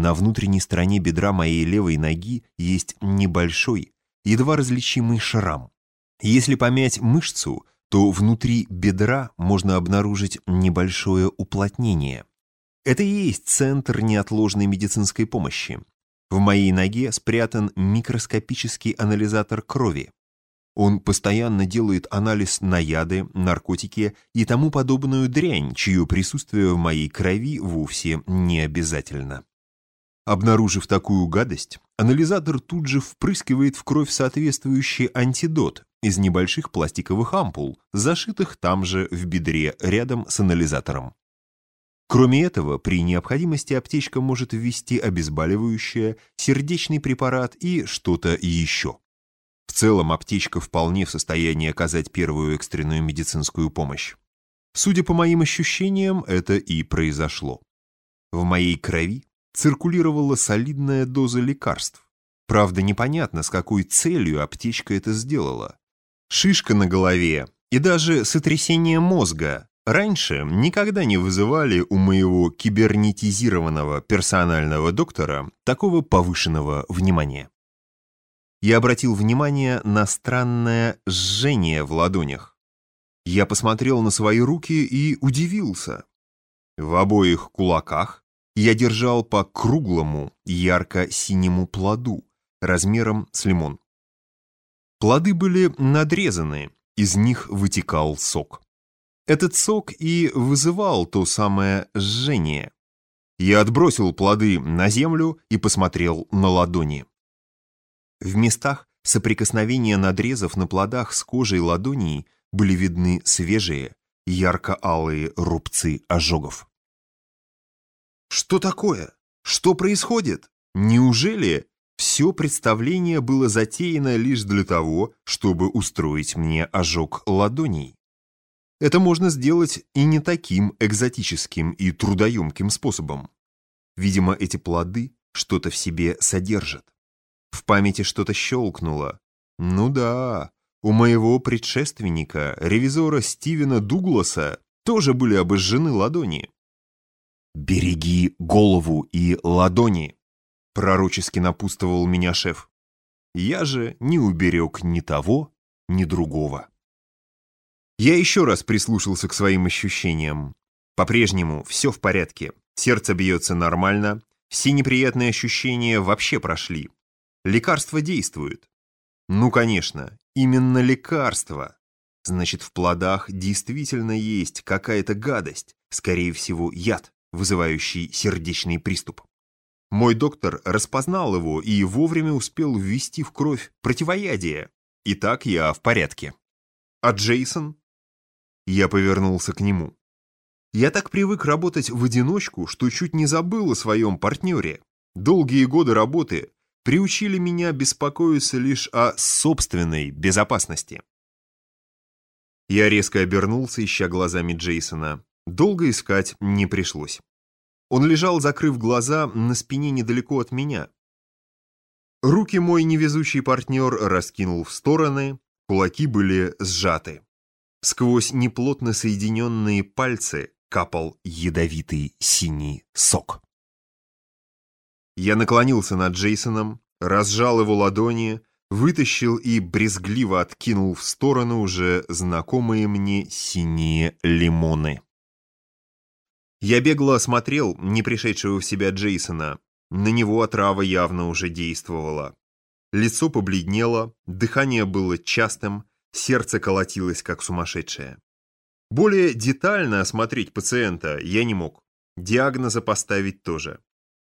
на внутренней стороне бедра моей левой ноги есть небольшой, едва различимый шрам. Если помять мышцу, то внутри бедра можно обнаружить небольшое уплотнение. Это и есть центр неотложной медицинской помощи. В моей ноге спрятан микроскопический анализатор крови. Он постоянно делает анализ на яды, наркотики и тому подобную дрянь, чье присутствие в моей крови вовсе не обязательно. Обнаружив такую гадость, анализатор тут же впрыскивает в кровь соответствующий антидот из небольших пластиковых ампул, зашитых там же в бедре рядом с анализатором. Кроме этого, при необходимости аптечка может ввести обезболивающее, сердечный препарат и что-то еще. В целом, аптечка вполне в состоянии оказать первую экстренную медицинскую помощь. Судя по моим ощущениям, это и произошло. В моей крови циркулировала солидная доза лекарств. Правда, непонятно, с какой целью аптечка это сделала. Шишка на голове и даже сотрясение мозга раньше никогда не вызывали у моего кибернетизированного персонального доктора такого повышенного внимания. Я обратил внимание на странное жжение в ладонях. Я посмотрел на свои руки и удивился. В обоих кулаках я держал по круглому, ярко-синему плоду, размером с лимон. Плоды были надрезаны, из них вытекал сок. Этот сок и вызывал то самое жжение. Я отбросил плоды на землю и посмотрел на ладони. В местах соприкосновения надрезов на плодах с кожей ладоней были видны свежие, ярко-алые рубцы ожогов. Что такое? Что происходит? Неужели все представление было затеяно лишь для того, чтобы устроить мне ожог ладоней? Это можно сделать и не таким экзотическим и трудоемким способом. Видимо, эти плоды что-то в себе содержат. В памяти что-то щелкнуло. Ну да, у моего предшественника, ревизора Стивена Дугласа, тоже были обожжены ладони. «Береги голову и ладони», — пророчески напутствовал меня шеф. Я же не уберег ни того, ни другого. Я еще раз прислушался к своим ощущениям. По-прежнему все в порядке. Сердце бьется нормально, все неприятные ощущения вообще прошли. Лекарство действует. Ну, конечно, именно лекарство. Значит, в плодах действительно есть какая-то гадость, скорее всего, яд, вызывающий сердечный приступ. Мой доктор распознал его и вовремя успел ввести в кровь противоядие. Итак, я в порядке. А Джейсон я повернулся к нему. Я так привык работать в одиночку, что чуть не забыл о своем партнере. Долгие годы работы приучили меня беспокоиться лишь о собственной безопасности. Я резко обернулся, ища глазами Джейсона. Долго искать не пришлось. Он лежал, закрыв глаза, на спине недалеко от меня. Руки мой невезучий партнер раскинул в стороны, кулаки были сжаты. Сквозь неплотно соединенные пальцы капал ядовитый синий сок. Я наклонился над Джейсоном, разжал его ладони, вытащил и брезгливо откинул в сторону уже знакомые мне синие лимоны. Я бегло осмотрел не пришедшего в себя Джейсона. На него отрава явно уже действовала. Лицо побледнело, дыхание было частым, Сердце колотилось, как сумасшедшее. Более детально осмотреть пациента я не мог. Диагноза поставить тоже.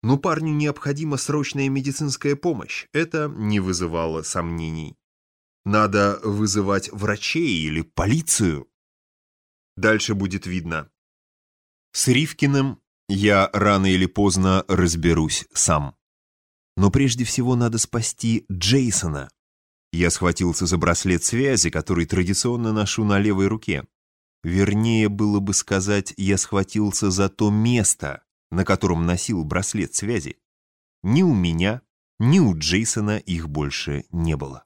Но парню необходима срочная медицинская помощь. Это не вызывало сомнений. Надо вызывать врачей или полицию. Дальше будет видно. С Ривкиным я рано или поздно разберусь сам. Но прежде всего надо спасти Джейсона. Я схватился за браслет связи, который традиционно ношу на левой руке. Вернее, было бы сказать, я схватился за то место, на котором носил браслет связи. Ни у меня, ни у Джейсона их больше не было.